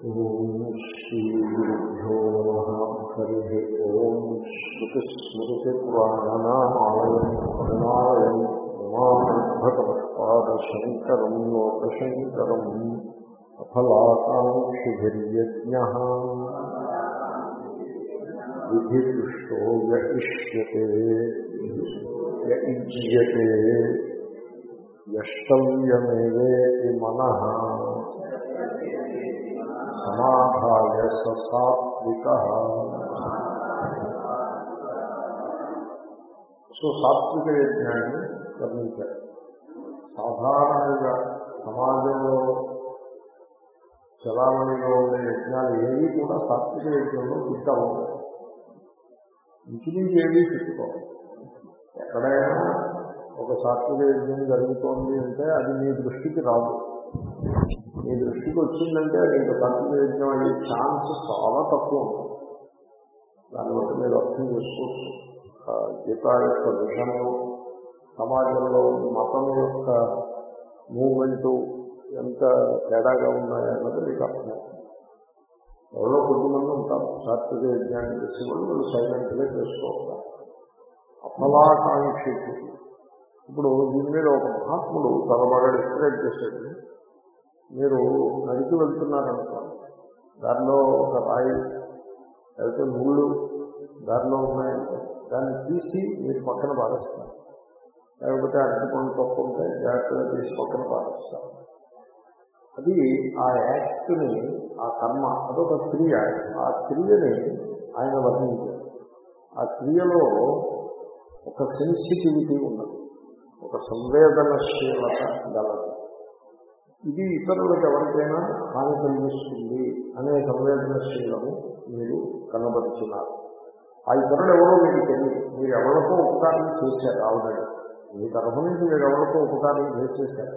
ఓం శ్రీగురుభ్యో నమ హరి ఓం శ్రుతిస్మృతిపురాణానామాలయం కరుణాలయం ఉమాభగవత్పాదశంకరం లోకశంకరం అఫలాకాంక్షిభిర్యజ్ఞ విధిదృష్టో య యజ్యతే య ఇజ్యతే యష్టవ్యమేవేతి మనః సమాధాయ సాత్విక సో సాత్విక యజ్ఞాన్ని వర్ణించారు. సాధారణంగా సమాజంలో చలామణిలో ఉండే యజ్ఞాలు ఏవి కూడా సాత్విక యజ్ఞంలో ఫిట్ అవ్వవు ఇంచుమించి ఏవి పెట్టుకోవాలి ఎక్కడైనా ఒక సాత్విక యజ్ఞం జరుగుతోంది అంటే అది మీ దృష్టికి రాదు. మీ దృష్టికి వచ్చిందంటే అది ఇంకా కర్తవ్యం అయ్యే ఛాన్స్ చాలా తక్కువ ఉంటుంది దాన్ని బట్టి మీరు అర్థం చేసుకోవచ్చు. గీత యొక్క విషయంలో సమాజంలో మతం యొక్క మూమెంట్ ఎంత తేడాగా ఉన్నాయన్నది మీకు అర్థం ఎవరో కొద్దిమంది ఉంటారు. సాత్విక యజ్ఞాన్ని చేసే వాళ్ళు వాళ్ళు సైలెంట్గా చేసుకోవాలి. అఫలాకాంక్షి ఇప్పుడు దీని మీద ఒక మహాత్ముడు చాలా బాగా డిస్క్రైబ్ చేశాడు. మీరు నడిచి వెళ్తున్నారనుకోండి దానిలో ఒక రాయి లేకపోతే ముళ్ళు దారిలో ఉన్నాయంటే దాన్ని తీసి మీరు పక్కన పారేస్తారు. లేకపోతే అరటిపండు తప్పు ఉంటే జాగ్రత్తగా తీసి పక్కన పారేస్తారు. అది ఆ యాక్ట్ని ఆ కర్మ అదొక క్రియ. ఆ క్రియని ఆయన వర్ణించారు. ఆ క్రియలో ఒక సెన్సిటివిటీ ఉన్నది. ఒక సంవేదనశీలత గలదు. ఇది ఇతరులకు ఎవరికైనా హాని కలిగిస్తుంది అనే సంవేదనశీలము మీరు కనబరుచున్నారు ఆ ఇతరులు ఎవరో మీకు తెలియదు. మీరు ఎవరికో ఉపకారం చేశారు ఆల్రెడీ. మీ తరఫు నుంచి మీరు ఎవరికో ఉపకారం చేసేసారు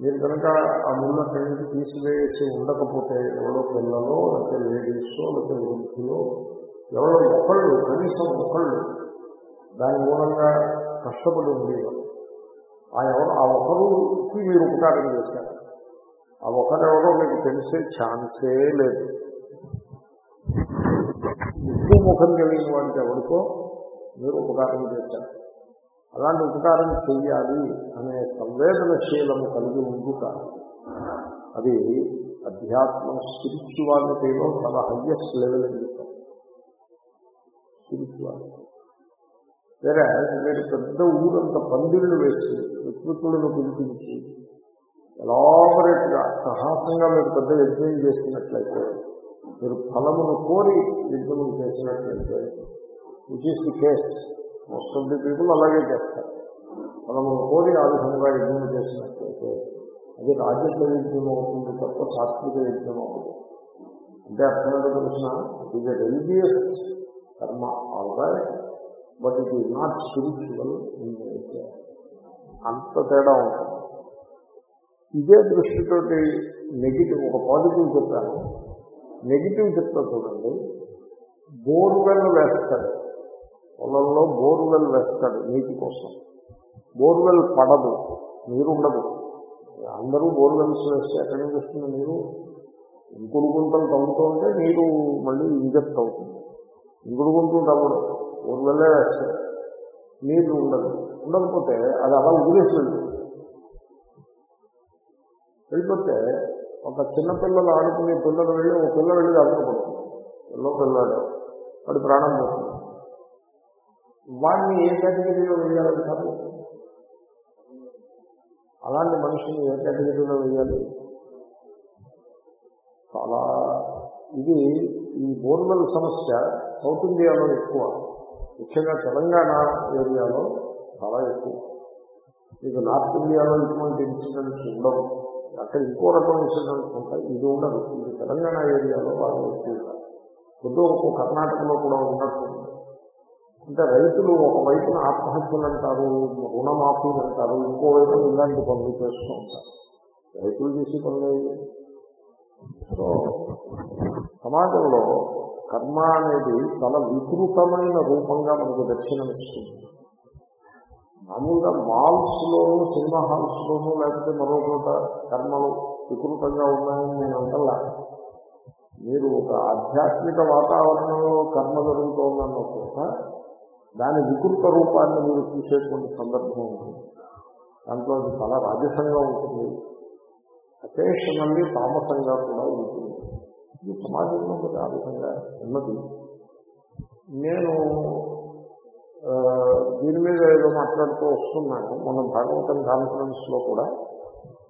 మీరు కనుక ఆ ముళ్ళ నుంచి తీసివేసి ఉండకపోతే ఎవరో పిల్లలో లేకపోతే లేడీస్లో లేకపోతే వృద్ధులో ఎవరో ఒకళ్ళు కనీసం ఒకళ్ళు దాని మూలంగా కష్టపడి ఉండేవారు. ఆ ఎవరు ఆ ఒకరుకి మీరు ఉపకారం చేశారు. ఆ ఒకరెవరో మీకు తెలిసే ఛాన్సే లేదు. ఎక్కువ ముఖం కలిగిన వాడికి ఎవరికో మీరు ఉపకారం చేశారు. అలాంటి ఉపకారం చేయాలి అనే సంవేదనశీలము కలిగి ఉండుట అది అధ్యాత్మ స్పిరిచువాలిటీలో చాలా హయ్యెస్ట్ లెవెల్ ఎదుగుతాం స్పిరిచువాలిటీ. వేరే మీరు పెద్ద ఊరంత పందిళ్ళు వేసి వికృతులను పిలిపించి ఎలాబరేట్గా సాహసంగా మీరు పెద్ద యజ్ఞం చేసినట్లయితే మీరు ఫలమును కోరి యజ్ఞం చేసినట్లయితే which is the case most of the people అలాగే చేస్తారు. ఫలమును కోరి ఆ విధంగా యజ్ఞం చేసినట్లయితే అది రాజస్వ యజ్ఞం అవుతుంది తప్ప సాత్విక యజ్ఞం అవుతుంది అంటే అర్థం ఏంటో తెలిసిన? ఇది religious karma all right but it is not spiritual in nature అంత తేడా ఉంటుంది. ఇదే దృష్టితోటి నెగిటివ్ ఒక పాజిటివ్ చెప్పాను. నెగిటివ్ చెప్తా చూడండి. బోర్వెల్ వేస్తాడు. పొలంలో బోర్వెల్ వేస్తాడు నీటి కోసం. బోర్వెల్ పడదు నీరు ఉండదు అందరూ బోర్వెల్స్ వేస్తే ఎక్కడి నుంచి వస్తుంది నీరు? ఇంకుడు గుంటలు తవ్వుతూ ఉంటే నీరు మళ్ళీ ఇంజెక్ట్ అవుతుంది. ఇంకుడు గుంటలు తవ్వడం. బోర్వెల్లే వేస్తాడు నీళ్ళు ఉండదు. ఉండకపోతే అది అలా వదిలేసి వెళ్తుంది వెళ్ళిపోతే ఒక చిన్నపిల్లలు ఆడుకునే పిల్లలు వెళ్ళి ఒక పిల్ల వెళ్ళి ఆడుకోకూడదు పిల్ల పిల్లాడు వాడు ప్రాణం పోతుంది. వాడిని ఏ కేటగిరీలో వేయాలంటారు అలాంటి మనిషిని ఏ కేటగిరీలో వేయాలి? చాలా ఇది ఈ బోర్వెల్ సమస్య సౌత్ ఇండియాలో ఎక్కువ. ముఖ్యంగా తెలంగాణ ఏరియాలో చాలా ఎక్కువ. మీకు నార్త్ ఇండియాలో ఇటువంటి ఇన్సిడెంట్స్ ఉండవు. అక్కడ ఇంకో రకం ఇన్సిడెంట్స్ ఉంటాయి. ఇది ఉండదు. ఇది తెలంగాణ ఏరియాలో బాగా ఎక్కువ కొద్ది ఒక కర్ణాటకలో కూడా ఉన్నట్టు అంటే రైతులు ఒకవైపున ఆత్మహత్యలు అంటారు రుణమాఫీలు అంటారు ఇంకోవైపు ఇలాంటి పనులు చేస్తూ ఉంటారు. రైతులు చేసే పనులు సో సమాజంలో కర్మ అనేది చాలా వికృతమైన రూపంగా మనకు దర్శనమిస్తుంది. మామూలుగా మాల్స్లోనూ సినిమా హాల్స్లోనూ లేకపోతే మరో చోట కర్మలు వికృతంగా ఉన్నాయని నేను అంటలా. ఆధ్యాత్మిక వాతావరణంలో కర్మ జరుగుతోందన్న చోట దాని వికృత రూపాన్ని మీరు చూసేటువంటి సందర్భం ఉంటుంది. దాంట్లో అది చాలా రాజసంగా ఉంటుంది. అకేషనల్లీ తామసంగా కూడా ఉంటుంది. ఇది సమాజంలో మరి ఆ విధంగా ఉన్నది. నేను దీని మీద ఏదో మాట్లాడుతూ వస్తున్నాను. మన భాగవతం కాన్ఫరెన్స్లో కూడా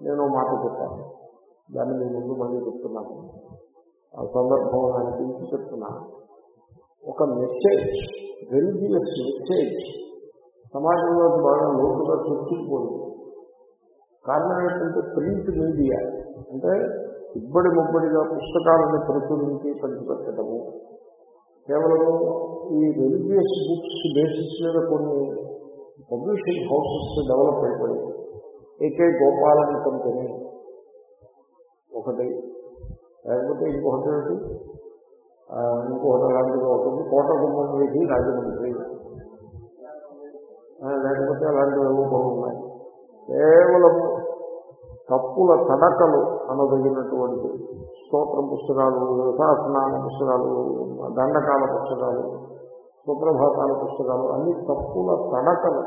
నేను మాట చెప్పాను. దాన్ని మీ ముందు మళ్ళీ చెప్తున్నాను. ఆ సందర్భం అనిపించి చెప్తున్నా. ఒక మెసేజ్ రిలీజియస్ మెసేజ్ సమాజంలోకి బాగా లోతుగా చొచ్చుకుపోయింది. కారణం ఏంటంటే ప్రింట్ మీడియా. అంటే ఇబ్బడి ముబ్బడిగా పుస్తకాలను ప్రచురించి పంచిపెట్టడము కేవలం ఈ రిలీజియస్ బుక్స్ బేసిస్ మీద కొన్ని పబ్లిషింగ్ హౌసెస్ డెవలప్ అయిపోయాయి. ఏకే గోపాలన్ కంపెనీ ఒకటి. లేకపోతే ఇంకొకటి ఏంటి ఇంకొకటి అలాంటిది ఒకటి. కోట గుమ్మం వీధి రాజమండ్రి లేకపోతే అలాంటివి ఏవో ఉన్నాయి. కేవలం తప్పుల తడకలు అనదగినటువంటి స్తోత్రం పుస్తకాలు శాసనాల పుస్తకాలు దండకాల పుస్తకాలు సుప్రభాతాల పుస్తకాలు అన్ని తప్పుల తడకలు.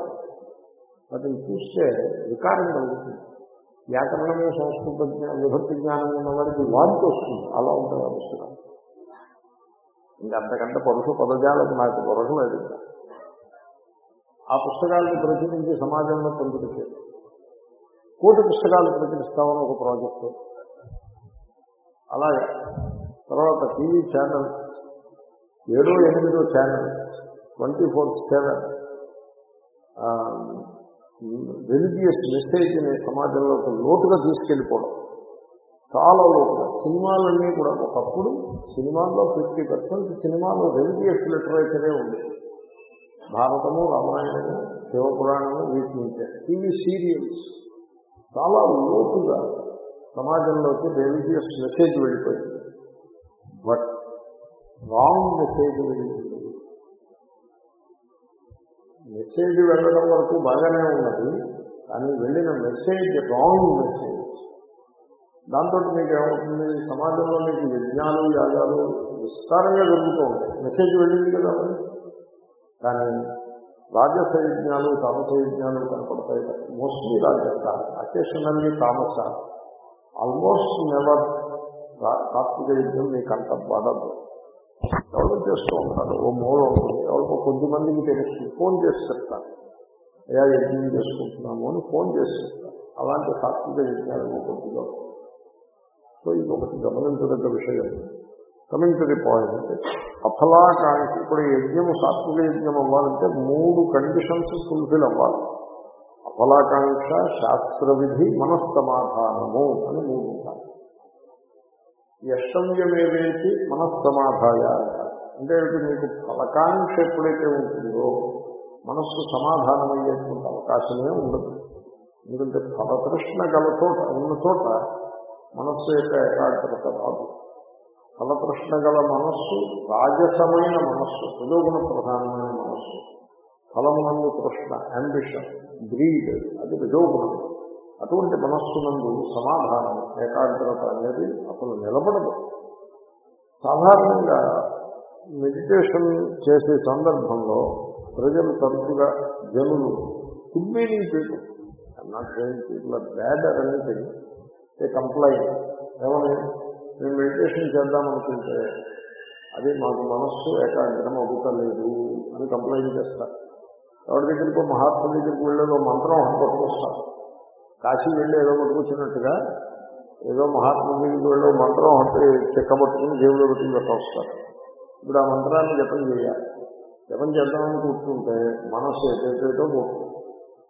వాటిని చూస్తే వికారం కలుగుతుంది. వ్యాకరణము సంస్కృత జ్ఞానం విభక్తి జ్ఞానం ఉన్న వారికి వాంతి వస్తుంది. అలా ఉంటుంది ఆ పుస్తకాలు. ఇంకా అంతకంటే పరుషు పదజాలకు నాకు దొరకలేదు. ఆ పుస్తకాలను ప్రచురించి సమాజంలో పొందుతుంది కోటి పుస్తకాలు ప్రచురిస్తామని ఒక ప్రాజెక్టు. అలాగే తర్వాత టీవీ ఛానల్స్ ఏడో ఎనిమిదో channels twenty four seven religious మెసేజ్ని సమాజంలోకి లోతుగా తీసుకెళ్ళిపోవడం. చాలా లోతుగా. సినిమాలన్నీ కూడా ఒకప్పుడు సినిమాల్లో ఫిఫ్టీ పర్సెంట్ సినిమాలో రిలీజియస్ లిటరేచరే ఉంది. భారతము రామాయణము శివపురాణము వీటి నుంచే టీవీ సీరియల్స్. చాలా లోతుగా సమాజంలోకి రిలీజియస్ మెసేజ్ వెళ్ళిపోయింది. బట్ రాంగ్ మెసేజ్ వెళ్ళింది. మెసేజ్ వెళ్ళడం వరకు బాగానే ఉన్నది కానీ వెళ్ళిన మెసేజ్ రాంగ్ మెసేజ్ దాంతో మీకు ఏమవుతుంది? సమాజంలో మీకు యజ్ఞాలు యాగాలు విస్తారంగా జరుగుతూ ఉంటాయి. మెసేజ్ వెళ్ళింది కదా కానీ రాజస యజ్ఞాలు తామస యజ్ఞాలు కనపడతాయి. మోస్ట్లీ రాజస. అకేషనల్లీ తామస. ఆల్మోస్ట్ నెవర్ సాత్విక యజ్ఞం మీకు అంత పడదు ఎవరు చేస్తూ ఉంటారు? ఓ మూల ఉంటుంది. ఎవరికో కొద్ది మందికి తెలుస్తుంది. ఫోన్ చేసి చెప్తారు. అయ్యా యజ్ఞం చేసుకుంటున్నాము అని ఫోన్ చేసి చెప్తారు. అలాంటి సాత్విక యజ్ఞాలు కొద్దిగా సో ఇది ఒకటి గమనించదగ్గ విషయం. కమింగ్ టు ది పాయింట్ అఫలాకాంక్ష ఇప్పుడు ఈ యజ్ఞము సాత్విక యజ్ఞం అవ్వాలంటే మూడు కండిషన్స్ ఫుల్ఫిల్ అవ్వాలి అఫలాకాంక్ష శాస్త్ర విధి మనస్సమాధానము అని మూడు ఉంటాయి యష్టమ్యమేవేతి మనస్సమాధాయ అంటారు అంటే ఏమిటి మీకు ఫలకాంక్ష ఎప్పుడైతే ఉంటుందో మనస్సు సమాధానమయ్యేటువంటి అవకాశమే ఉండదు ఎందుకంటే ఫలతృష్ణ గల చోట ఉన్న చోట మనస్సు యొక్క ఏకాగ్రత రాదు ఫలప్రశ్న గల మనస్సు రాజసమైన మనస్సు రజోగుణ ప్రధానమైన మనస్సు. ఫలమునందు కృష్ణ అంబిషన్ గ్రీడ్ అది రజోగుణం అటువంటి మనస్సునందు సమాధానం ఏకాగ్రత అనేది అసలు నిలబడదు. సాధారణంగా మెడిటేషన్ చేసే సందర్భంలో ప్రజలు తరచుగా జనులు good meaning people not saying people are bad or anything complaint ఏమని మేము మెడిటేషన్ చేద్దామనుకుంటే అది మాకు మనస్సు ఏకాగ్రం అవుతలేదు అని కంప్లైంట్ చేస్తారు ఎవరి దగ్గరికి మహాత్మ దగ్గరికి వెళ్ళేదో మంత్రం ఒకటి పట్టుకొస్తారు కాశీ వెళ్ళి ఏదో పట్టుకొచ్చినట్టుగా ఏదో మహాత్మ దగ్గరికి వెళ్ళే మంత్రం ఒకటి చెక్కబట్టుకుని దేవుడు పెట్టుకుని పెట్టొస్తారు ఇప్పుడు ఆ మంత్రాన్ని జపం చేయాలి. జపం చేద్దామని కూర్చుంటే మనస్సు ఎటేటో పోతుంది.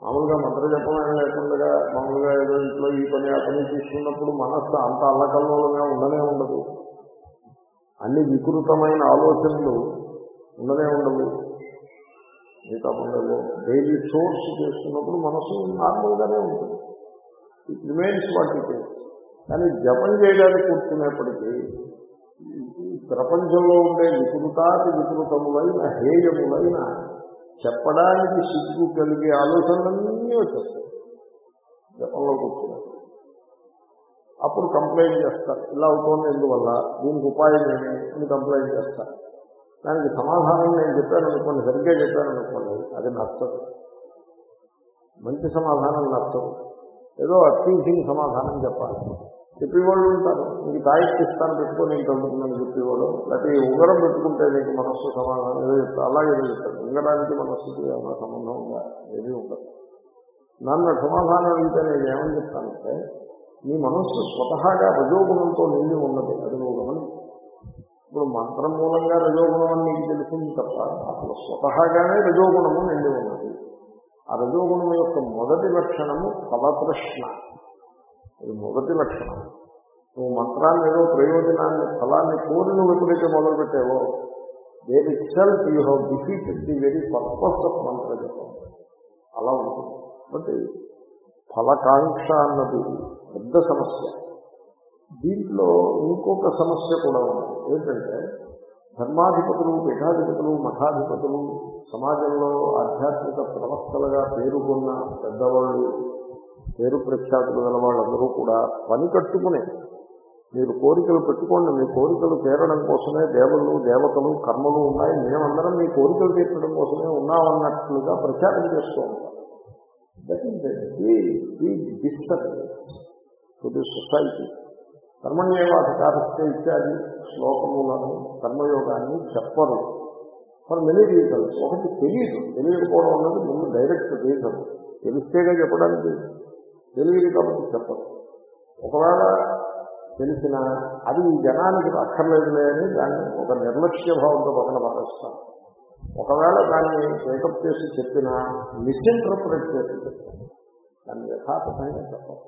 మామూలుగా మంత్ర జపం ఏం లేకుండా మామూలుగా ఏదో ఇంట్లో ఈ పని ఆ పని తీసుకున్నప్పుడు మనస్సు అంత అల్లకల్లోలంగా ఉండనే ఉండదు. అన్ని వికృతమైన ఆలోచనలు ఉండనే ఉండవు. మిగతా పనులలో డైలీ సోర్స్ చేసుకున్నప్పుడు మనసు నార్మల్గానే ఉంటుంది. ఇట్ రిమైన్స్ వాట్ ఇట్ కానీ జపం చేయడానికి కూర్చునేప్పటికీ ప్రపంచంలో ఉండే వికృతాతి వికృతములైన హేయములైన చెప్పడానికి సిగ్గు కలిగే ఆలోచనలన్నీ వచ్చేస్తాయి జపంలో కూర్చున్నప్పుడు అప్పుడు కంప్లైంట్ చేస్తారు. ఇలా అవుతోంది ఎందువల్ల? దీనికి ఉపాయం ఏమి? అని కంప్లైంట్ చేస్తారు. దానికి సమాధానం నేను చెప్పాను అనుకోండి సరిగ్గా చెప్పాను అనుకోండి అది నచ్చదు. మంచి సమాధానం నచ్చదు. ఏదో అట్లీసింగ్ సమాధానం చెప్పాలి. చెప్పేవాళ్ళు ఉంటారు. నీకు ఇస్తాను పెట్టుకొని నీకు తగ్గుతుందని చెప్పేవాడు. లేకపోతే ఈ ఉంగరం పెట్టుకుంటే నీకు మనస్సు సమాధానం ఏదో చెప్తారు అలాగే ఏదో చెప్తారు ఉంగరానికి మనస్సుకి ఏమైనా సంబంధం ఉందా? ఏమీ ఉండదు. నన్ను సమాధానం అడిగితే నేను ఏమని చెప్తానంటే నీ మనస్సు స్వతహాగా రజోగుణంతో నిండి ఉన్నది. అది నువ్వు గమని ఇప్పుడు మంత్రం మూలంగా రజోగుణం అని నీకు తెలిసింది తప్ప అసలు స్వతహాగానే రజోగుణము నిండి ఉన్నది. ఆ రజోగుణం యొక్క మొదటి లక్షణము ఫలతృష్ణ. ఇది మొదటి లక్షణం. నువ్వు మంత్రాన్ని ఏదో ప్రయోజనాన్ని ఫలాన్ని కోరి నువ్వు ఎప్పుడైతే మొదలుపెట్టావో there itself you have defeated the very purpose of mantra జపం అలా ఉంటుంది. కాబట్టి ఫలకాంక్ష అన్నది పెద్ద సమస్య. దీంట్లో ఇంకొక సమస్య కూడా ఉంది. ఏంటంటే ధర్మాధిపతులు పీఠాధిపతులు మఠాధిపతులు సమాజంలో ఆధ్యాత్మిక ప్రవక్తలుగా పేరుకున్న పెద్దవాళ్ళు పేరు ప్రఖ్యాతులు గల వాళ్ళందరూ కూడా పని కట్టుకునే. మీరు కోరికలు పెట్టుకోండి. మీ కోరికలు తీరడం కోసమే దేవుళ్ళు దేవతలు కర్మలు ఉన్నాయి. మేమందరం మీ కోరికలు తీర్చడం కోసమే ఉన్నామన్నట్లుగా ప్రచారం చేస్తూ ఉంటాం. That disturbance to the society కర్మణ్యేవాధికారస్య ఇత్యాది శ్లోకములను కర్మయోగాన్ని చెప్పరు. ఫర్ మెనీ రీజన్స్ ఒకటి తెలియదు. తెలియకపోవడం అన్నది ముందు డైరెక్ట్ రీజన్ తెలిస్తేగా చెప్పడానికి తెలియదు కాబట్టి చెప్పదు ఒకవేళ తెలిసిన అది ఈ జనానికి అక్కర్లేదులే అని దాన్ని ఒక నిర్లక్ష్య భావంతో పక్కన పడేస్తాం ఒకవేళ దాన్ని టేకప్ చేసి చెప్పినా మిస్ఇంటర్ప్రిట్ చేసి చెప్తాం దాన్ని యథాతథంగా చెప్పాలి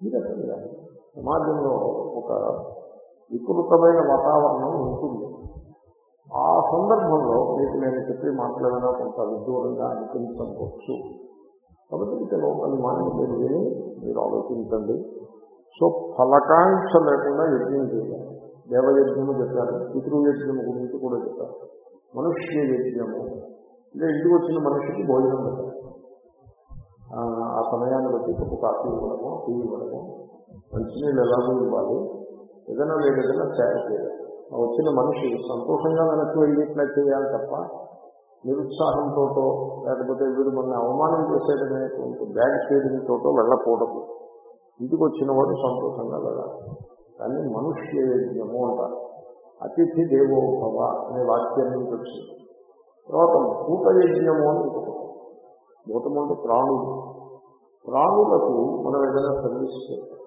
ఈ రకంగా సమాజంలో ఒక వికృతమైన వాతావరణం ఉంటుంది. ఆ సందర్భంలో మీకు నేను చెప్పి మాట్లాడినా కొంత విదూరంగా అనిపించవచ్చు. కాబట్టి ఇక లోపలి మాని మీరు విని మీరు ఆలోచించండి. సో ఫలకాంక్ష లేకుండా యజ్ఞం చేయాలి. దేవయజ్ఞము చెప్పారు. పితృయజ్ఞము గురించి కూడా చెప్పారు. మనుష్య యజ్ఞము. అంటే ఇంటికి వచ్చిన మనిషికి భోజనం పెట్టాలి. ఆ సమయాన్ని బట్టి కప్పు కాఫీ ఇవ్వడము టీ ఇవ్వడము. మంచినీళ్ళు ఎలాగో ఇవ్వాలి. ఏదైనా లేదు ఏదైనా సేవ చేయాలి. వచ్చిన మనిషి సంతోషంగా వెనక్కి వెళ్ళిట్లా చేయాలి తప్ప నిరుత్సాహంతో లేకపోతే వీడు మన అవమానం చేసేటనేటువంటి బ్యాడ్ ఫీలింగ్ తోటో వెళ్ళకూడదు. ఇంటికి వచ్చిన వాడు సంతోషంగా వెళ్ళాలి. దాన్ని మనుష్య యజ్ఞము అంటారు. అతిథి దేవోభవ అనే వాక్యం నుంచి వచ్చింది తర్వాత భూత యజ్ఞము అని భూతం అంటే ప్రాణులు. ప్రాణులకు మనం ఏదైనా సర్వీస్ చేస్తాం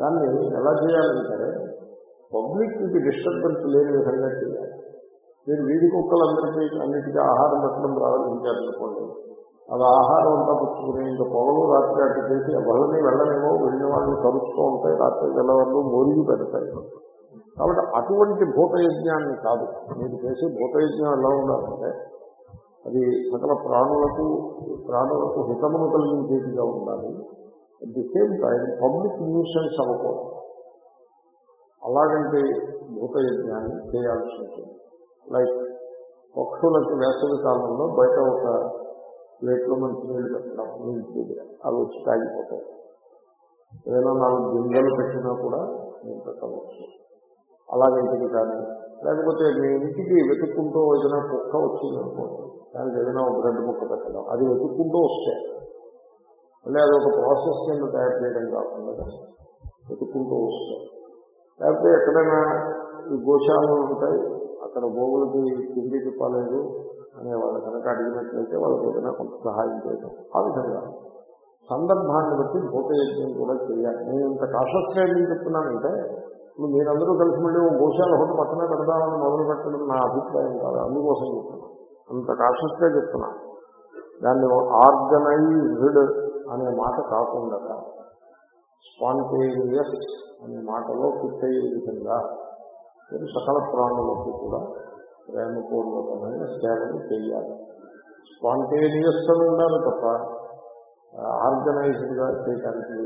దాన్ని ఎలా చేయాలంటే పబ్లిక్కి డిస్టర్బెన్స్ లేని విధంగా చేయాలి. మీరు వీధి కుక్కలందరికీ అన్నిటికీ ఆహారం పెట్టడం ప్రారంభించారనుకోండి అది ఆహారం అంతా పుచ్చుకుని ఇంకా పొగలు రాత్రి అటు చేసి వలని వెళ్ళనేమో వెళ్ళిన వాళ్ళని కరుస్తూ ఉంటాయి రాత్రి వెళ్ళవాళ్ళు మోరిగి పెడతాయి. కాబట్టి అటువంటి భూతయజ్ఞాన్ని కాదు. మీరు చేసే భూతయజ్ఞం ఎలా ఉండాలంటే అది సకల ప్రాణులకు ప్రాణులకు హితమును కలిగించేదిగా ఉండాలి. At the same time public nuisance అవ్వకూడదు. అలాగంటే భూతయజ్ఞాన్ని చేయాల్సి ఉంటుంది. లైక్ పక్షులకి వేసవి కాలంలో బయట ఒక ప్లేట్లో మంచి నీళ్ళు పెట్టడం నీళ్ళు దగ్గర అవి వచ్చి తాగిపోతాయి. ఏదైనా నాలుగు గింజలు పెట్టినా కూడా నేను పెట్టవచ్చు. అలాగైతే కానీ లేకపోతే మీ ఇంటికి వెతుక్కుంటూ ఏదైనా కుక్క వచ్చింది అనుకోండి దానికి ఏదైనా ఒక బ్రెడ్ ముక్క పెట్టడం అది వెతుక్కుంటూ వస్తే మళ్ళీ అది ఒక ప్రాసెస్ కింద తయారు చేయడం కాకుండా వెతుక్కుంటూ వస్తాయి లేకపోతే ఎక్కడైనా ఈ గోశాలలు ఉంటాయి అక్కడ గోవులకి తిండి తిప్పలేదు అనే వాళ్ళు కనుక అడిగినట్లయితే వాళ్ళకి ఏదైనా కొంత సహాయం చేయడం ఆ విధంగా సందర్భాన్ని బట్టి భూతయజ్ఞం కూడా చేయాలి. నేను ఇంత కాషస్యం చెప్తున్నానంటే ఇప్పుడు మీరందరూ కలిసి మళ్ళీ ఓ గోశాల ఒకటి పక్కన పెడదామని మొదలు పెట్టడం నా అభిప్రాయం కాదు. అందుకోసం చెప్తున్నాను. అంత కాషస్గా చెప్తున్నా. దాన్ని ఆర్గనైజ్డ్ అనే మాట కాకుండా స్పాంటేనియస్ అనే మాటలో ఫిట్ అయ్యే విధంగా మీరు సకల ప్రాణులకు కూడా ప్రేమపూర్వకమైన సేవలు చేయాలి. స్పాంటేనియస్గా ఉండాలి తప్ప ఆర్గనైజ్డ్గా చేయడానికి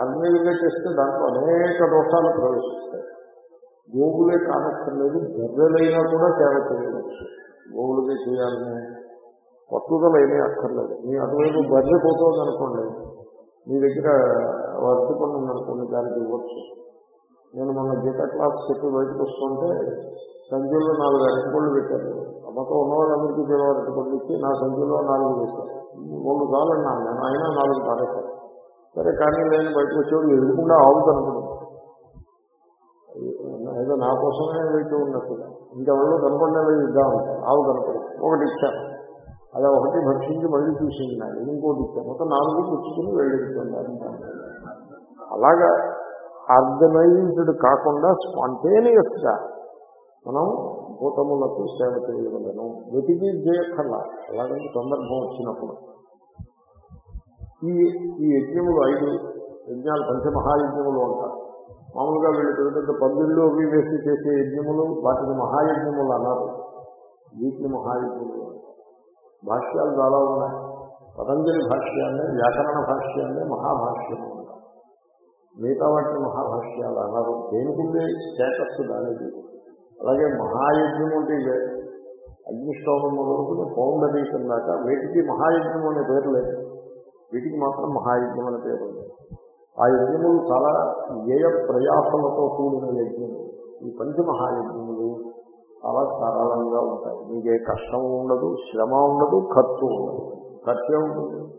ఆర్గనైజ్గా చేస్తే దాంట్లో అనేక దోషాలు ప్రవేశిస్తాయి. గోగులే కానక్కర్లేదు గర్రెలైనా కూడా సేవ చేయవచ్చు. గోగులకే చేయాలని పట్టుదలైనా అక్కర్లేదు. మీ అటువైపు బర్రె పోతుంది అనుకోండి మీ దగ్గర వర్తి అనుకోండి దానికి ఇవ్వచ్చు. నేను మొన్న గీత క్లాస్ చెప్పి బయటకు వస్తుంటే సంఖ్యలో నాలుగు అరటిపళ్ళు పెట్టారు. అమ్మతో ఉన్నవాళ్ళందరికీ దేవ అరటిపళ్ళు ఇచ్చి నా సంఖ్యలో నాలుగు వేశారు. మూడు కావాలన్నాను నేను అయినా నాలుగు పారేశారు సరే కానీ నేను బయటకు వచ్చేవాడు ఎదురుకుండా ఆవు ఏదో నా కోసమే వెళ్తూ ఉన్నట్టుగా. ఇంకెవరో కనపడలేదు ఇద్దాం ఆవు కనపడింది. ఒకటి ఇచ్చాను అలా ఒకటి భక్షించి మళ్ళీ చూసింది నాకు ఇంకోటి ఇచ్చాను మొత్తం నాలుగు పుచ్చుకుని వెళ్ళిపోతున్నారు అలాగా ఆర్గనైజ్డ్ కాకుండా స్పాంటేనియస్గా మనం భూతములకు సేవ చేయగలను. వెతికి చేయక్కర్లా అలాగంటే సందర్భం వచ్చినప్పుడు. ఈ ఈ యజ్ఞములు ఐదు యజ్ఞాలు పంచమహాయజ్ఞములు అంటారు మామూలుగా వీళ్ళు పెద్ద పెద్ద పందుల్లో అవి వేసి చేసే యజ్ఞములు వాటిని మహాయజ్ఞములు అన్నారు. వీటిని మహాయజ్ఞములు భాష్యాలు చాలా ఉన్నాయి. పతంజలి భాష్యాన్ని వ్యాకరణ భాష్యాన్ని మహాభాష్యము మిగతా వాటిని మహాభాష్యాలు అన్నారు. దేనికి స్టేటస్ దానికి అలాగే మహాయజ్ఞం అంటే ఇవే అగ్నిష్టోమం మొదలుకుని పౌండరీకం దాకా వీటికి మహాయజ్ఞం అనే పేరు లేదు. వీటికి మాత్రం మహాయజ్ఞం అనే పేరు ఉంది. ఆ యజ్ఞములు చాలా వ్యయ ప్రయాసలతో కూడిన యజ్ఞములు ఈ పంచమహాయజ్ఞములు చాలా సరళంగా ఉంటాయి. మీకే కష్టం ఉండదు శ్రమ ఉండదు ఖర్చు ఉండదు. ఖర్చే ఉంటుంది.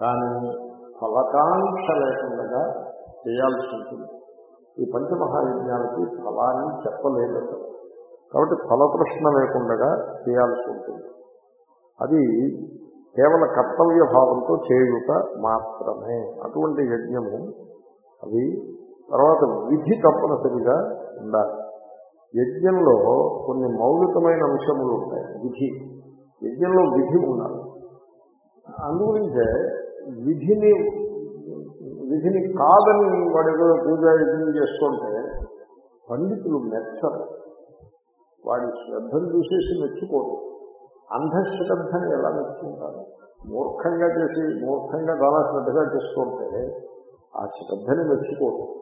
కానీ ఫలకాంక్ష లేకుండా చేయాల్సి ఉంటుంది. ఈ పంచమహాయజ్ఞానికి ఫలాన్ని చెప్పలేదు అసలు. కాబట్టి ఫలప్రశ్న లేకుండా చేయాల్సి ఉంటుంది. అది కేవల కర్తవ్య భావంతో చేయుట మాత్రమే. అటువంటి యజ్ఞము అవి తర్వాత విధి తప్పనిసరిగా ఉండాలి. యజ్ఞంలో కొన్ని మౌలికమైన అంశములు ఉంటాయి. విధి. యజ్ఞంలో విధి ఉండాలి. అందుగురించే విధిని విధిని కాదని వాడు ఏదో పూజ యజ్ఞం చేస్తుంటే పండితులు మెచ్చరు. వాడి శ్రద్ధను చూసేసి మెచ్చుకోరు. అంధశ్రద్ధను ఎలా మెచ్చుకుంటారు? మూర్ఖంగా చేసి మూర్ఖంగా చాలా శ్రద్ధగా చేస్తుంటే ఆ శ్రద్ధని మెచ్చుకోరు.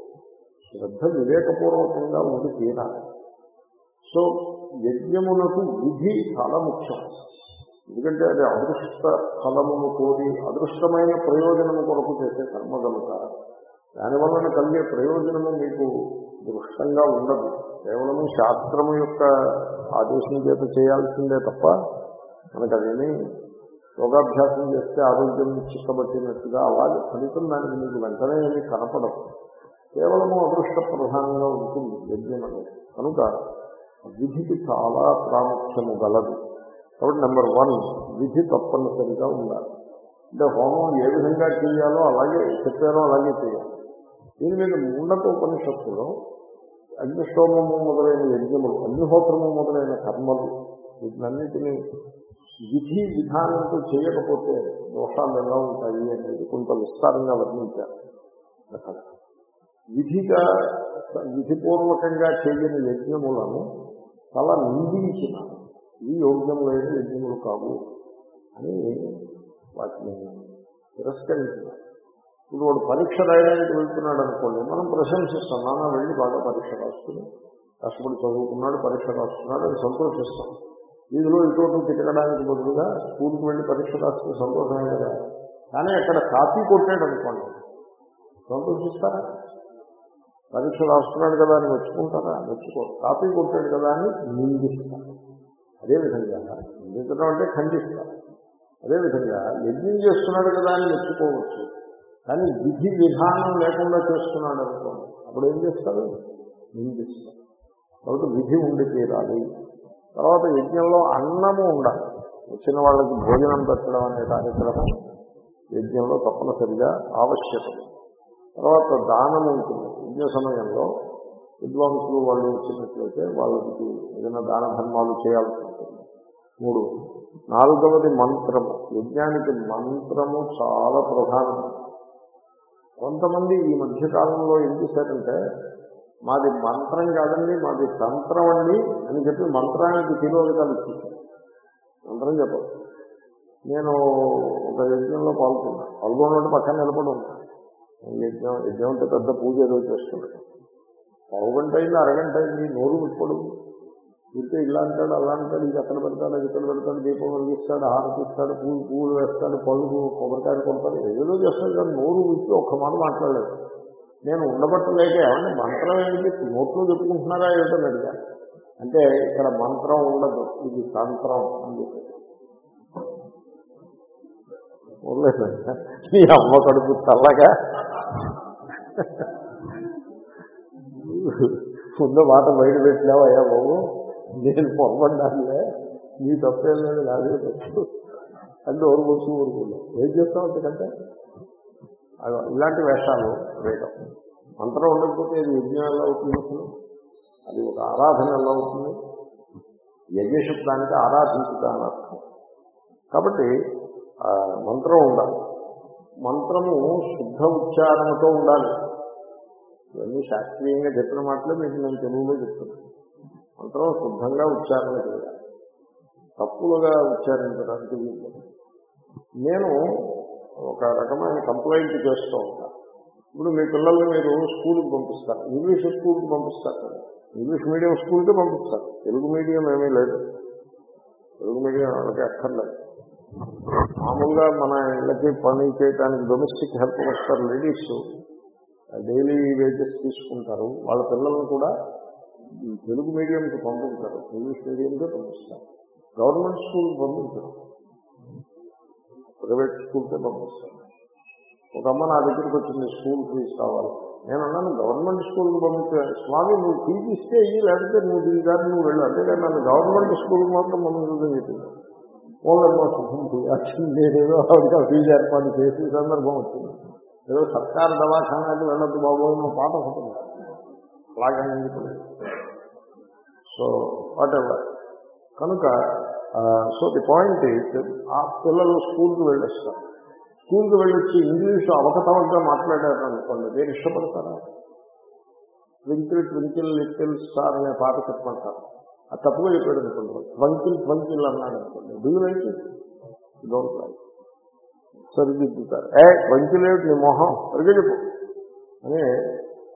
శ్రద్ధ వివేకపూర్వకంగా ఉండి తీరాలి. సో యజ్ఞమునకు విధి చాలా ముఖ్యం. ఎందుకంటే అది అదృష్ట ఫలమును కోరి అదృష్టమైన ప్రయోజనము కొరకు చేసే కర్మ కనుక దానివలన కలిగే ప్రయోజనము మీకు దృష్టంగా ఉండదు. కేవలము శాస్త్రము యొక్క ఆదేశం చేత చేయాల్సిందే తప్ప మనకు అదేమీ యోగాభ్యాసం చేస్తే ఆరోగ్యం చిక్కబట్టినట్టుగా అలాగే ఫలితం దానికి మీకు వెంటనే ఏమీ కనపడదు. కేవలము అదృష్ట ప్రధానంగా ఉంటుంది యజ్ఞం అనేది కనుక విధికి చాలా ప్రాముఖ్యము గలదు. కాబట్టి నెంబర్ వన్ విధి తప్పనిసరిగా ఉండాలి. అంటే హోమం ఏ విధంగా చేయాలో అలాగే చెప్పారో అలాగే చేయాలి. దీని మీద ఉన్నత ఉపనిషత్తులో అగ్నిశోమము మొదలైన యజ్ఞములు అగ్నిహోత్రము మొదలైన కర్మలు వీటినన్నిటినీ విధి విధానంతో చేయకపోతే దోషాలు ఎలా ఉంటాయి అనేది కొంత విస్తారంగా వర్ణించారు. అక్కడ విధిగా విధిపూర్వకంగా చేయని యజ్ఞములను చాలా నిందించిన ఈ యోగ్యములైన యజ్ఞములు కావు అని వాటిని తిరస్కరించినారు ఇప్పుడు వాడు పరీక్ష రాయడానికి వెళ్తున్నాడు అనుకోండి మనం ప్రశంసిస్తాం నాన్న వెళ్ళి బాగా పరీక్ష రాసుకుని కష్టపడి చదువుకున్నాడు పరీక్ష రాస్తున్నాడు అని సంతోషిస్తాం. వీధిలో ఇటువంటి తిరగడానికి బదులుగా స్కూల్కి వెళ్ళి పరీక్ష రాస్తే సంతోషమే కదా. కానీ అక్కడ కాపీ కొట్టాడు అనుకోండి సంతోషిస్తారా? పరీక్ష రాస్తున్నాడు కదా అని మెచ్చుకుంటారా? మెచ్చుకో కాపీ కొట్టాడు కదా అని నిందిస్తారు అదేవిధంగా నిందించడం అంటే ఖండిస్తారు అదేవిధంగా యజ్ఞం చేస్తున్నాడు కదా అని మెచ్చుకోవచ్చు. కానీ విధి విధానం లేకుండా చేస్తున్నాడు అనుకోండి అప్పుడు ఏం చేస్తారు నిందిస్తారు కాబట్టి విధి ఉండి తీరాలి. తర్వాత యజ్ఞంలో అన్నము ఉండాలి. వచ్చిన వాళ్ళకి భోజనం పెట్టడం అనే కార్యక్రమం యజ్ఞంలో తప్పనిసరిగా ఆవశ్యకం. తర్వాత దానం ఉంటుంది. యజ్ఞ సమయంలో విద్వాంసులు వాళ్ళు వచ్చినట్లయితే వాళ్ళకి ఏదైనా దాన ధర్మాలు చేయాల్సి ఉంటుంది. మూడు నాలుగవది మంత్రము. యజ్ఞానికి మంత్రము చాలా ప్రధానం. కొంతమంది ఈ మధ్యకాలంలో ఏం చేశారంటే మాది మంత్రం కాదండి మాది తంత్రం అండి అని చెప్పి మంత్రానికి తిరోధకాలు ఇచ్చేసారు మంత్రం చెప్పదు నేను ఒక యజ్ఞంలో పాల్గొన్నాను. పాల్గొన్నట్టు పక్కన నిలబడి ఉన్నాను యజ్ఞం యజ్ఞం అంటే పెద్ద పూజ ఏదో చేస్తున్నాడు. పావుగంట అయింది అరగంట అయింది నోరు ముట్టుకోడు. ఇంటే ఇలా అంటాడు అలా అంటాడు ఇది అక్కడ పెడతాడు అది ఇక్కడ పెడతాడు దీపం వెలిగిస్తాడు హారతిస్తాడు పూలు పూలు వేస్తాడు పళ్ళు కొబ్బరికాయలు కొడతాడు ఏదో చేస్తాడు కానీ నోరు విప్పి ఒక్క మాట మాట్లాడలేదు. నేను ఉండబట్టలేక ఏమన్నా మంత్రం ఏంటి? నోట్లో చెప్పుకుంటున్నారా ఏమిటో అడిగా. అంటే ఇక్కడ మంత్రం ఉండదు ఇది తంత్రం అని చెప్పారు ఉండలేదు అమ్మ కడుపు చల్లగా ఉన్న మాట బయట పెట్టినావు? అయ్యా బాబు నేను పొరపడ్డానులే. నీ తప్పేం లేదు నాదే తప్పు అంటే ఊరు కూర్చు ఊరుకున్నాం. ఏం చేస్తాం అంతకంటే? అదో ఇలాంటి వేషాలు వేయడం మంత్రం ఉండకపోతే అది యజ్ఞం అవుతుంది అసలు? అది ఒక ఆరాధన ఎలా అవుతుంది? యజ్ఞశబ్దానికి ఆరాధించుట అని అర్థం. కాబట్టి మంత్రం ఉండాలి. మంత్రము శుద్ధ ఉచ్చారణతో ఉండాలి. ఇవన్నీ శాస్త్రీయంగా చెప్పిన మాటలే మీకు నేను తెలుగులో చెప్తున్నాను మంత్రం శుద్ధంగా ఉచ్చారణ చేయాలి. తప్పులుగా ఉచ్చారించడానికి నేను ఒక రకమైన కంప్లైంట్ చేస్తూ ఉంటాను ఇప్పుడు మీ పిల్లల్ని మీరు స్కూల్కి పంపిస్తారు. ఇంగ్లీష్ స్కూల్కి పంపిస్తారు ఇంగ్లీష్ మీడియం స్కూల్కి పంపిస్తారు. తెలుగు మీడియం ఏమీ లేదు. తెలుగు మీడియం వాళ్ళకి అక్కర్లేదు. మామూలుగా మన ఇళ్ళకి పని చేయడానికి డొమెస్టిక్ హెల్ప్ వస్తారు లేడీస్ డైలీ వేజెస్ తీసుకుంటారు. వాళ్ళ పిల్లల్ని కూడా తెలుగు మీడియంకి పంపించారు ఇంగ్లీష్ మీడియంకే పంపిస్తారు. గవర్నమెంట్ స్కూల్కి పంపించరు. ప్రైవేట్ స్కూల్కే పంపిస్తారు. ఒక అమ్మ నా దగ్గరికి వచ్చింది స్కూల్ ఫీజు కావాలి. నేను అన్నాను గవర్నమెంట్ స్కూల్కి పంపించాను స్వామి నువ్వు ఫీజు ఇస్తే ఇవి లేకపోతే నువ్వు దీని దారి నువ్వు వెళ్ళు. అంతేగాని నన్ను గవర్నమెంట్ స్కూల్కి మాత్రం పంపించదని చెప్పింది ఓళ్ళమ్మ సుఖం యాక్షన్ నేనేదో ఆవిడకి ఆ ఫీజు ఏర్పాటు చేసి సందర్భం వచ్చింది. ఏదో సర్కారు దవాఖానాకి వెళ్ళొద్దు బాబు అని పాట ఒకటి అలాగే ఎందుకు సో వాట్ ఎవర్ కనుక సో ది పాయింట్ ఈజ్ ఆ పిల్లలు స్కూల్కి వెళ్ళొస్తారు. స్కూల్కి వెళ్ళొచ్చి ఇంగ్లీష్ అవకతవకగా మాట్లాడారు అనుకోండి మీరు ఇష్టపడతారా? ట్వింకిల్ ట్వింకిల్ లిటిల్ స్టార్ అనే పాట చెప్పమంటారు. అది తప్పుగా చెప్పాడు అనుకోండి ట్వంకిల్ ట్వంకిల్ అన్నాడు అనుకోండి డూ లైక్ డోంట్ లైక్ సరిదిద్దుతారు. ఏ ట్వంకిల్ నీ మొహం. సరిగ్గా చెప్పు. అని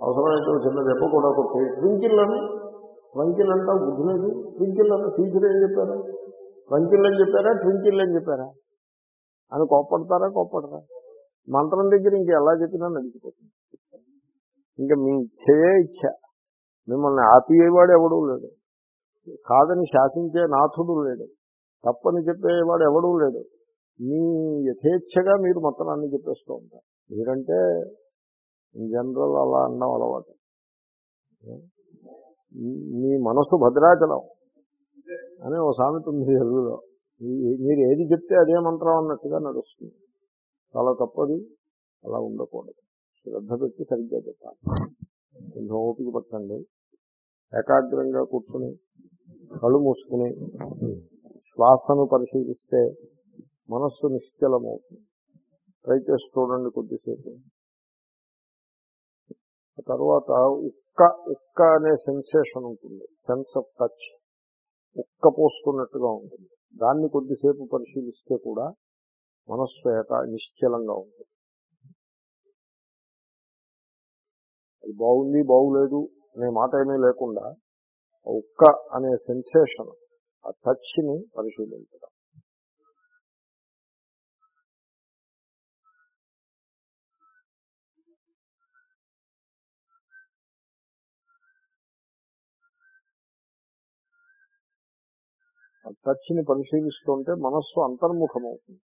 అవసరమైతే చిన్న దెబ్బ కూడా కొట్టి ట్వింకిల్ అని ట్వంకిల్ బుద్ధి లేదు ట్వింకిల్ అని టీచర్ ఏం చెప్పారా? ట్వంకిల్ అని చెప్పారా? ట్వింకిల్ అని చెప్పారా? అని కోప్పడతారా? కోప్పడరా? మంత్రం దగ్గర ఇంక ఎలా చెప్పినా నడిచిపోతుంది ఇంకా మీ ఇచ్చయే ఇచ్చ. మిమ్మల్ని ఆపియేవాడు ఎవడూ లేడు. కాదని శాసించే నాథుడు లేడు. తప్పని చెప్పేవాడు ఎవడూ లేడు. మీ యథేచ్ఛగా మీరు మొత్తాన్ని చెప్పేస్తూ ఉంటారు. మీరంటే ఇన్ జనరల్ అలా అన్నం అలవాటు. మీ మనసు భద్రాచలం అని ఓ సామెత ఉంది తెలుగులో. మీరు ఏది చెప్తే అదే మంత్రం అన్నట్టుగా నడుస్తుంది. చాలా తప్పది అలా ఉండకూడదు. శ్రద్ధ పెట్టి సరిగ్గా చెప్పాలి. కొంచెం ఓపిక పట్టండి. ఏకాగ్రంగా కూర్చుని కళ్ళు మూసుకుని శ్వాసను పరిశీలిస్తే మనస్సు నిశ్చలమవుతుంది ట్రై చేసి చూడండి కొద్దిసేపు. తర్వాత ఉక్క ఉక్క అనే సెన్సేషన్ ఉంటుంది. సెన్స్ ఆఫ్ టచ్ ఉక్క పోస్తున్నట్టుగా ఉంటుంది. దాన్ని కొద్దిసేపు పరిశీలిస్తే కూడా మనస్సు ఏక నిశ్చలంగా ఉంటుంది. అది బాగుంది బాగులేదు అనే మాట ఏమీ లేకుండా ఉక్క అనే సెన్సేషన్ ఆ టచ్ని పరిశీలించడం. ఆ టచ్ని పరిశీలిస్తుంటే మనస్సు అంతర్ముఖమవుతుంది.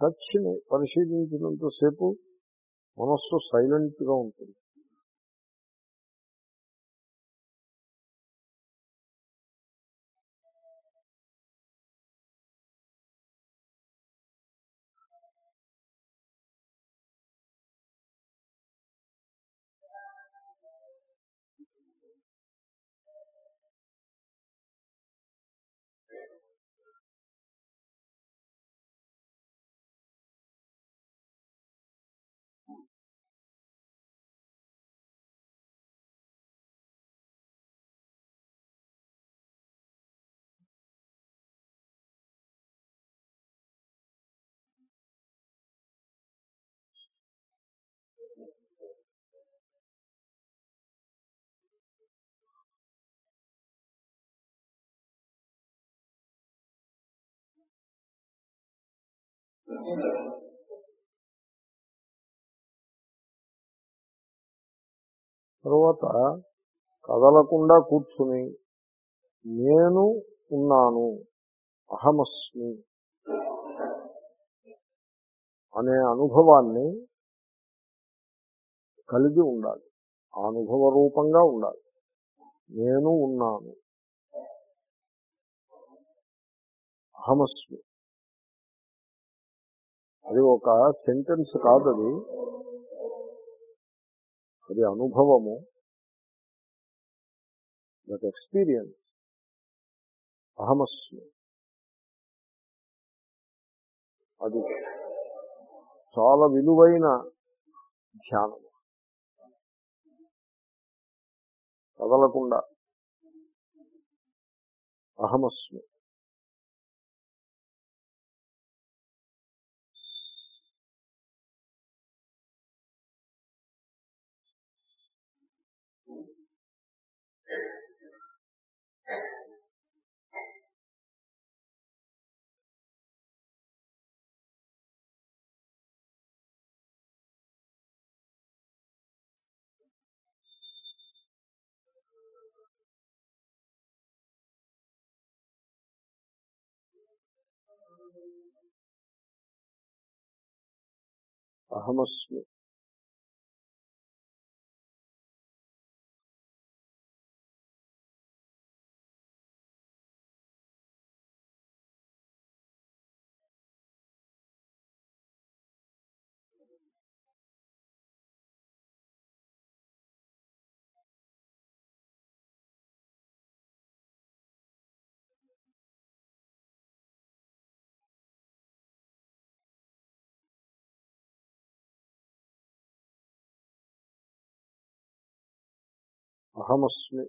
టచ్ని పరిశీలించినంతసేపు మనస్సు సైలెంట్గా ఉంటుంది. తర్వాత కదలకుండా కూర్చుని నేను ఉన్నాను అహమస్మి అనే అనుభవాన్ని కలిగి ఉండాలి. ఆ అనుభవ రూపంగా ఉండాలి. నేను ఉన్నాను అహమస్మి అది ఒక సెంటెన్స్ కాదు అది అది అనుభవము. దట్ ఎక్స్పీరియన్స్ అహమస్మి అది చాలా విలువైన ధ్యానం. కదలకుండా. అహమస్మి అహమస్మి అహమస్మి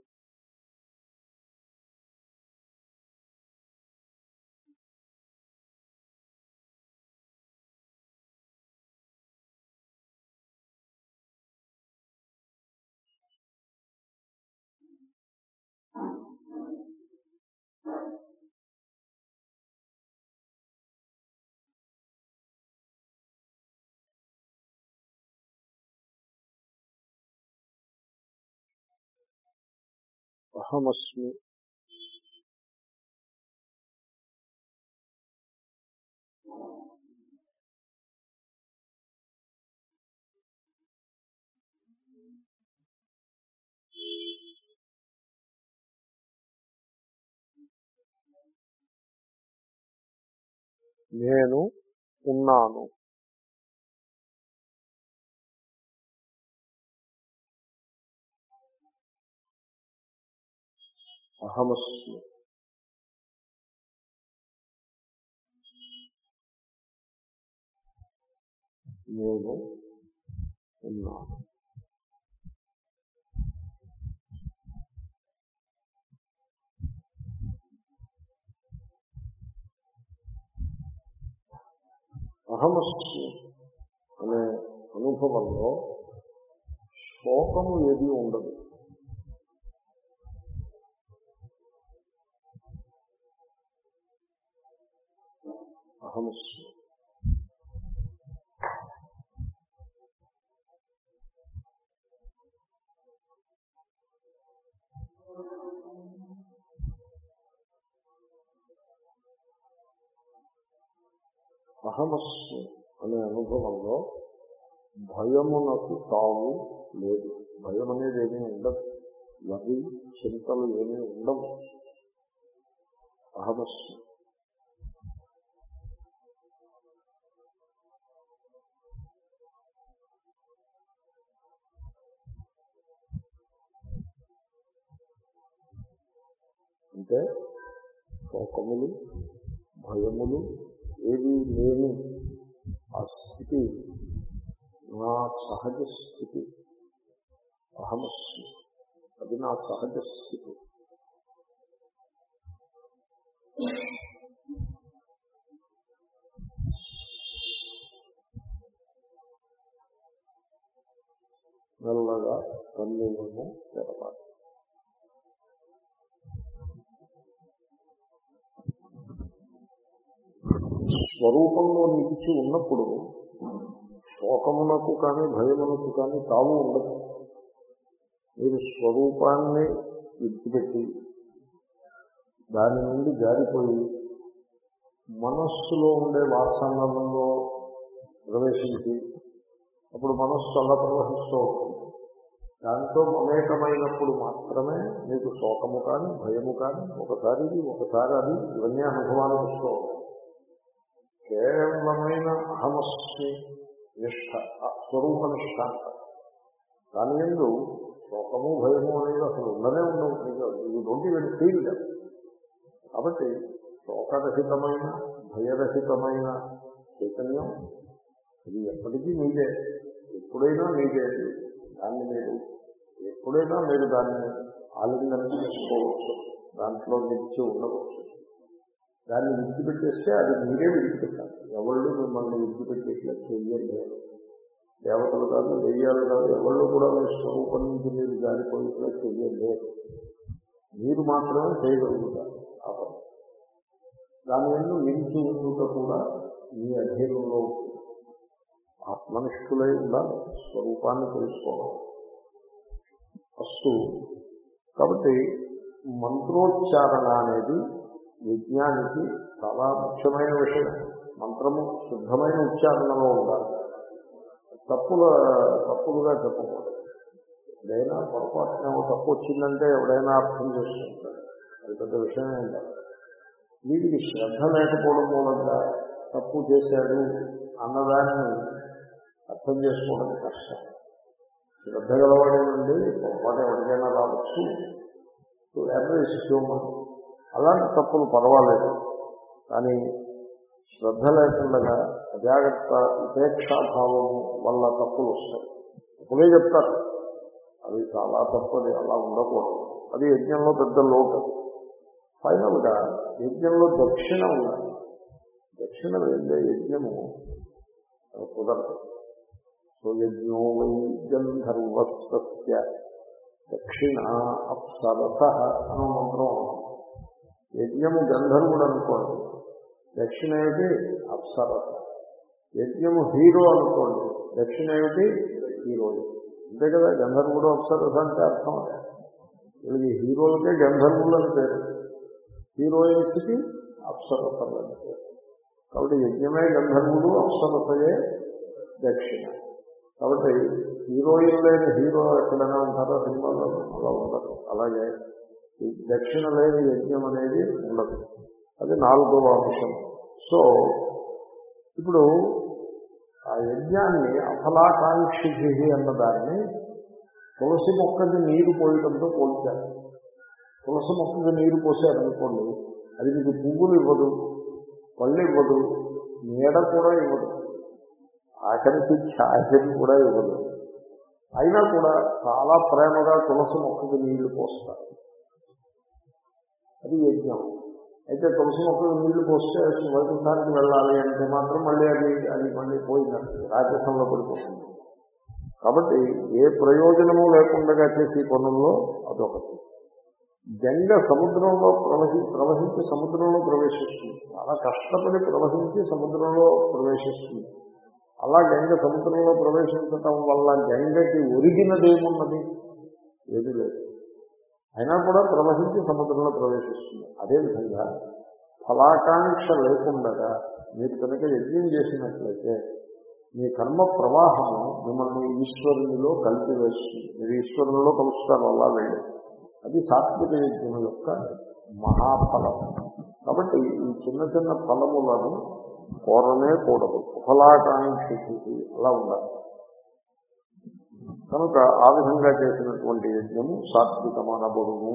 అహమస్మి నేను ఉన్నాను. అహమస్మి నేను ఉన్నాను అహమస్మి అనే అనుభవంలో శోకము ఏది ఉండదు అహమస్మి అహమస్సు అనే అనుభవంలో భయమునకు తావు లేదు భయం అనేది ఏమీ ఉండదు వరి చింతలు ఏమీ ఉండవు అహమస్సు అంటే శోకములు భయములు ఏవి లేని ఆ స్థితి నా సహజ స్థితి. అహమస్మి అది నా సహజ స్థితి. మెల్లగా కన్నులను తెరవాలి. స్వరూపంలో నిలిచి ఉన్నప్పుడు శోకమునకు కానీ భయమునకు కానీ తావు ఉండదు. మీరు స్వరూపాన్ని విడిచిపెట్టి దాని నుండి జారిపోయి మనస్సులో ఉండే వాసనలలో ప్రవేశించి అప్పుడు మనస్సు అలా ప్రవహిస్తూ ఉంటుంది. దాంతో మమేకమైనప్పుడు మాత్రమే మీకు శోకము కానీ భయము కానీ ఒకసారి ఒకసారి అది ఇవన్నీ అనుభవానికి వస్తూ కేవలమైన అహమస్మి నిష్ఠ ఆ స్వరూప దాని ఎందు శోకము భయము అనేది అసలు ఉండనే ఉండవు. ఇది డోంట్ ఈవెన్ ఫీల్ కాబట్టి శోకరహితమైన భయరహితమైన చైతన్యం ఇది ఎప్పటికీ మీదే ఎప్పుడైనా మీదే దాన్ని మీరు ఎప్పుడైనా మీరు దాన్ని ఆలింగనం చేసుకోవచ్చు. దాంట్లో నిలిచి ఉండవచ్చు. దాన్ని విడిచిపెట్టేస్తే అది మీరే విడిచిపెట్టాలి. ఎవళ్ళు మిమ్మల్ని విడిచిపెట్టేట్లా చెయ్యండి దేవతలు కాదు దెయ్యాలు కాదు ఎవళ్ళు కూడా మీ స్వరూపం నుంచి మీరు జారిపోయేట్లా చెయ్యండి మీరు మాత్రమే చేయగలుగుతారు. ఆ పని దాని ఎందు నిలిచి ఉండుట కూడా మీ అధీనంలో ఆత్మనిష్ఠులై ఉండాలి స్వరూపాన్ని తెలుసుకోవాలి. ఫస్ట్ కాబట్టి మంత్రోచ్చారణ అనేది విజ్ఞానికి చాలా ముఖ్యమైన విషయం. మంత్రము శుద్ధమైన ఉచ్చారణలో ఉండాలి. తప్పుల తప్పులుగా చెప్పకూడదు. ఏదైనా పొరపాటున తప్పు వచ్చిందంటే ఎవడైనా అర్థం చేసుకుంటాడు. అది పెద్ద విషయమే ఉండాలి వీటికి శ్రద్ధ లేకపోవడం మూలంగా తప్పు చేశాడు అన్నదాన్ని అర్థం చేసుకోవడం కష్టం. శ్రద్ధ గలవాడి నుండి పొరపాటు ఎవరికైనా రావచ్చు. ఎర్ర హ్యూమన్ అలాంటి తప్పులు పర్వాలేదు. కానీ శ్రద్ధ లేకుండా అజాగ్రత్త ఉపేక్షాభావం వల్ల తప్పులు వస్తాయి. తప్పులే చెప్తారు. అది చాలా తప్పది అలా ఉండకూడదు. అది యజ్ఞంలో పెద్ద లోటు. ఫైనల్గా యజ్ఞంలో దక్షిణ ఉండాలి దక్షిణ వెళ్ళే యజ్ఞము కుదరదు. సో యజ్ఞో వై దక్షిణ అప్సరస అనే మంత్రం యజ్ఞము గంధర్వుడు అనుకోండి దక్షిణ ఏమిటి అప్సరస. యజ్ఞము హీరో అనుకోండి. దక్షిణ ఏమిటి హీరోయిన్. అంతే కదా గంధర్వుడు అప్సరస అంటే అర్థం వీళ్ళకి హీరోలకే గంధర్వులు అని పేరు. హీరోయిన్స్కి అప్సరసలు అని పేరు. కాబట్టి యజ్ఞమే గంధర్వుడు అప్సరసయే దక్షిణ. కాబట్టి హీరోయిన్ లేని హీరో ఎక్కడైనా ఉంటారో? సినిమాలో అలా ఉండదు అలాగే దక్షిణ లేని యజ్ఞం అనేది ఉండదు. అది నాలుగవ అంశం. సో ఇప్పుడు ఆ యజ్ఞాన్ని అఫలాకాంక్షి అన్నదాన్ని తులసి మొక్కకి నీరు పోయడంతో పోల్చారు. తులసి మొక్కకి నీరు పోసారనుకోండి అది మీకు పువ్వులు ఇవ్వదు పళ్ళు ఇవ్వదు నీడ కూడా ఇవ్వదు ఆఖరికి ఛాయని కూడా ఇవ్వదు. అయినా కూడా చాలా ప్రేమగా తులసి మొక్కకి నీళ్ళు పోస్తారు. అది యజ్ఞం అయితే తులసి మొక్కలు నీళ్ళు పోస్తే వైకుంఠానికి వెళ్ళాలి అంటే మాత్రం మళ్ళీ అది అది మళ్ళీ పోయినట్టు రాజస్థానంలో పడిపోతుంది. కాబట్టి ఏ ప్రయోజనము లేకుండా చేసే పనుల్లో అదొకటి. గంగ సముద్రంలో ప్రవహి ప్రవహించి సముద్రంలో ప్రవేశిస్తుంది. చాలా కష్టపడి ప్రవహించి సముద్రంలో ప్రవేశిస్తుంది. అలా గంగ సముద్రంలో ప్రవేశించటం వల్ల గంగకి ఒరిగినదేమున్నది ఏది లేదు. అయినా కూడా ప్రవహించి సముద్రంలో ప్రవేశిస్తుంది. అదేవిధంగా ఫలాకాంక్ష లేకుండా మీరు కనుక యజ్ఞం చేసినట్లయితే మీ కర్మ ప్రవాహము మిమ్మల్ని ఈశ్వరునిలో కలిపివేస్తుంది. మీరు ఈశ్వరునిలో కలుస్తారు అలా వెళ్ళి అది సాత్విక యజ్ఞం యొక్క మహాఫలం. కాబట్టి ఈ చిన్న చిన్న ఫలములను కోరనే కూడదు. ఫలాకాంక్ష అలా ఉండాలి. కనుక ఆ విధంగా చేసినటువంటి యజ్ఞము సాత్వికమనబడును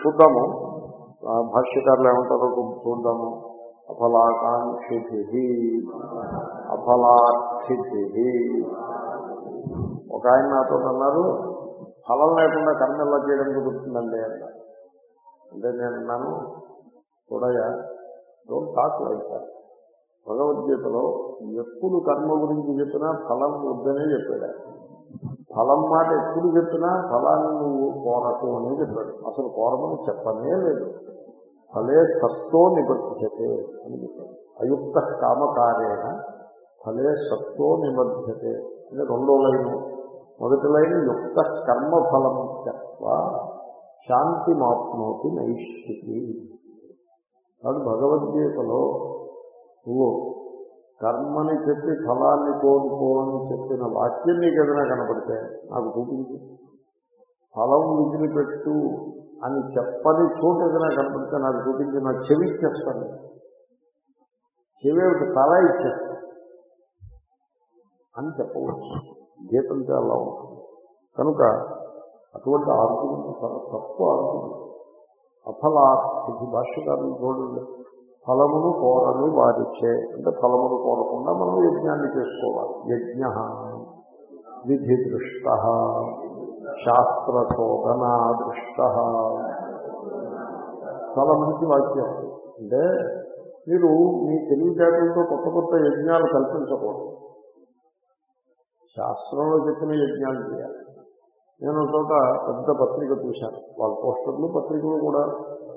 చూద్దాము. భాష్యకారులు ఏమంటారో చూద్దాము. అఫలాకాంక్షి అఫలార్థిభి ఒక ఆయన నాతో అన్నారు ఫలం లేకుండా కర్మ ఎలా చేయడం కుదురుతుందండి అన్న అంటే నేను అన్నాను చూడయా డోంట్ టాక్ లైక్ దాట్. భగవద్గీతలో ఎప్పుడు కర్మ గురించి చెప్పినా ఫలం వద్దనే చెప్పాడు ఫలం మాట ఎప్పుడు చెప్పినా ఫలాన్ని నువ్వు కోరకు అని చెప్పాడు. అసలు కోరమని చెప్పనే లేదు. ఫలే సత్తో నిబద్ధతే అని చెప్పాడు. అయుక్త కామకారేణ ఫలే సత్తో నిబద్ధతే అంటే రెండో లైను. మొదటి లైన్ యుక్త కర్మఫలం తప్ప శాంతి మాప్నోతి నైష్ఠితి కాబట్టి భగవద్గీతలో నువ్వు కర్మని చెప్పి ఫలాన్ని కోరుకోని చెప్పిన వాక్యం నీకు ఏదైనా కనపడితే నాకు చూపించు. ఫలం విదిలిపెట్టు అని చెప్పని చోటు ఏదైనా కనపడితే నాకు చూపించి. నాకు చెవి ఇచ్చేస్తాను. చెవి ఒక తల ఇచ్చేస్తాను. అని చెప్పవచ్చు. గీతంతో అలా ఉంటుంది. కనుక అటువంటి ఆర్గ్యుమెంట్ చాలా తప్పు ఆర్గ్యుమెంట్. అఫలార్థి భాష్యకారులు చూడండి. ఫలమును కోరని వారిచే. అంటే ఫలమును కోరకుండా మనం యజ్ఞాన్ని చేసుకోవాలి. యజ్ఞ విధి దృష్ట శాస్త్రశోధనా దృష్ట చాలా మంచి వాక్యం. అంటే మీరు మీ తెలివితేటలతో కొత్త కొత్త యజ్ఞాలు కల్పించకూడదు. శాస్త్రంలో చెప్పిన యజ్ఞాలు చేయాలి. నేను ఒక చోట పెద్ద పత్రిక చూశాను. వాళ్ళ పోస్టర్లు పత్రికలు కూడా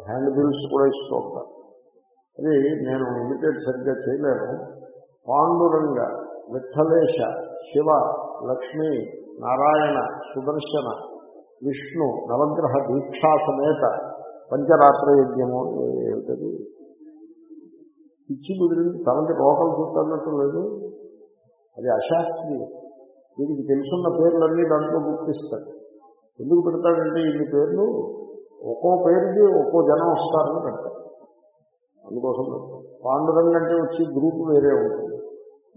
హ్యాండ్ బిల్స్ కూడా ఇస్తూ ఉంటారు. అది నేను ఇమిటేట్ సరిగ్గా చేయలేను. పాండురంగ విఠలేశ శివ లక్ష్మి నారాయణ సుదర్శన విష్ణు నవగ్రహ దీక్షా సమేత పంచరాత్ర యజ్ఞము ఏమిటది? పిచ్చి కుదిరింది. తనకి రోకలు చూస్తున్నట్టు లేదు. అది అశాస్త్రీయం వీడికి తెలుసున్న పేర్లన్నీ దాంట్లో గుర్తిస్తాడు ఎందుకు పెడతాడంటే ఇన్ని పేర్లు? ఒక్కో పేరుకి ఒక్కో జనం వస్తారని పెడతాడు అందుకోసం పెడతాడు పాండురంగ అంటే వచ్చి గ్రూప్ వేరే ఉంటుంది.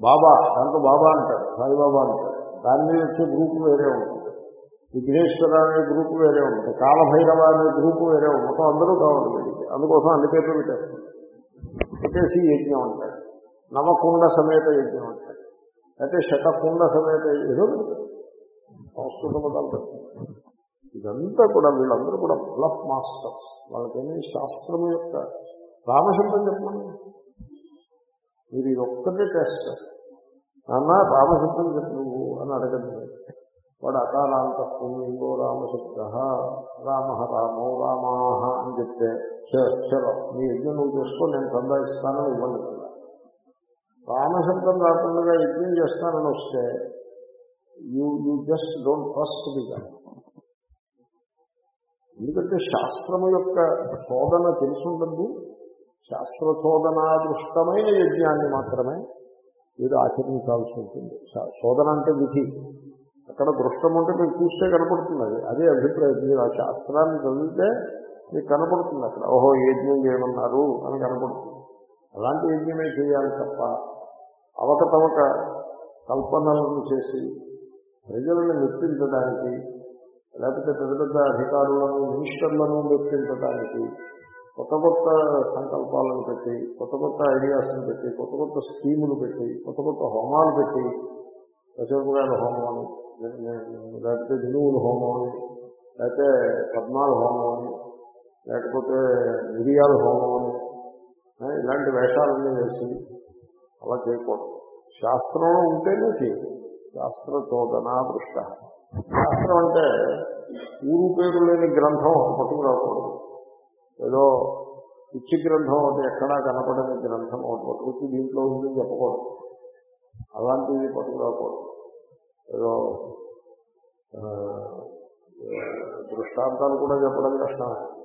బాబా దాంట్లో బాబా అంటాడు సాయిబాబా అంటాడు దాని మీద వచ్చే గ్రూప్ వేరే ఉంటుంది. విఘ్నేశ్వర అనే గ్రూప్ వేరే ఉంటుంది. కాలభైరవ అనే గ్రూప్ వేరే ఉంటుంది. మొత్తం అందరూ కావాలి వీడికి అందుకోసం అన్ని పేర్లు పెట్టేస్తాడు పెట్టేసి యజ్ఞం అంటాడు నవకుండ సమేత యజ్ఞం అంటాడు అయితే శతకుండ సమేత ఏదో సంస్కృత పదాలు ఇదంతా కూడా వీళ్ళందరూ కూడా బ్లఫ్ మాస్టర్స్. వాళ్ళకేమీ శాస్త్రం యొక్క రామశబ్దం చెప్పండి మీరు ఇది ఒక్కటే చేస్తారు నాన్న రామశబ్దం చెప్పు నువ్వు అని అడగదు వాడు అకారాంత పుణ్యంగో రామశబ్ద రామ రామో రామాహ అని చెప్తే "చ- చలో నీ యజ్ఞం నువ్వు చేసుకో నేను సందాయిస్తానని ఇవ్వండి కదా రామశబ్దం రాకుండా యజ్ఞం చేస్తానని వస్తే you you just don't first దిగా ఎందుకంటే శాస్త్రము యొక్క శోధన తెలుసుంటుంది శాస్త్రశోధనాదృష్టమైన యజ్ఞాన్ని మాత్రమే మీరు ఆచరించాల్సి ఉంటుంది. శోధన అంటే విధి. అక్కడ దృష్టం ఉంటే మీకు చూస్తే కనపడుతుంది అదే అభిప్రాయం. మీరు ఆ శాస్త్రాన్ని చదివితే మీకు కనపడుతుంది అక్కడ. ఓహో యజ్ఞం చేయమన్నారు అని కనపడుతుంది. అలాంటి యజ్ఞమే చేయాలి తప్ప అవకతవక కల్పనలను చేసి ప్రజలను మెప్పించడానికి లేకపోతే పెద్ద పెద్ద అధికారులను మినిస్టర్లను మెప్పించడానికి కొత్త కొత్త సంకల్పాలను పెట్టి కొత్త కొత్త ఐడియాస్ని పెట్టి కొత్త కొత్త స్కీములు పెట్టి కొత్త కొత్త హోమాలు పెట్టి దశరథరాయల హోమం అని లేకపోతే దినువుల హోమం అని లేకపోతే పద్మాల హోమం అని లేకపోతే మిరియాల హోమం అని ఇలాంటి వేషాలన్నీ వేసి అలా చేయకూడదు. శాస్త్రంలో ఉంటేనే చేయాలి శాస్త్రచోదన దృష్ట శాస్త్రం అంటే ఊరు పేరు లేని గ్రంథం పట్టుకురాకూడదు ఏదో పిచ్చి గ్రంథం ఒకటి ఎక్కడా కనపడని గ్రంథం ఒకటి పట్టుకొచ్చి దీంట్లో ఉందని చెప్పకూడదు. అలాంటివి పట్టుకురాకూడదు. ఏదో దృష్టాంతాలు కూడా చెప్పడం కష్టమే.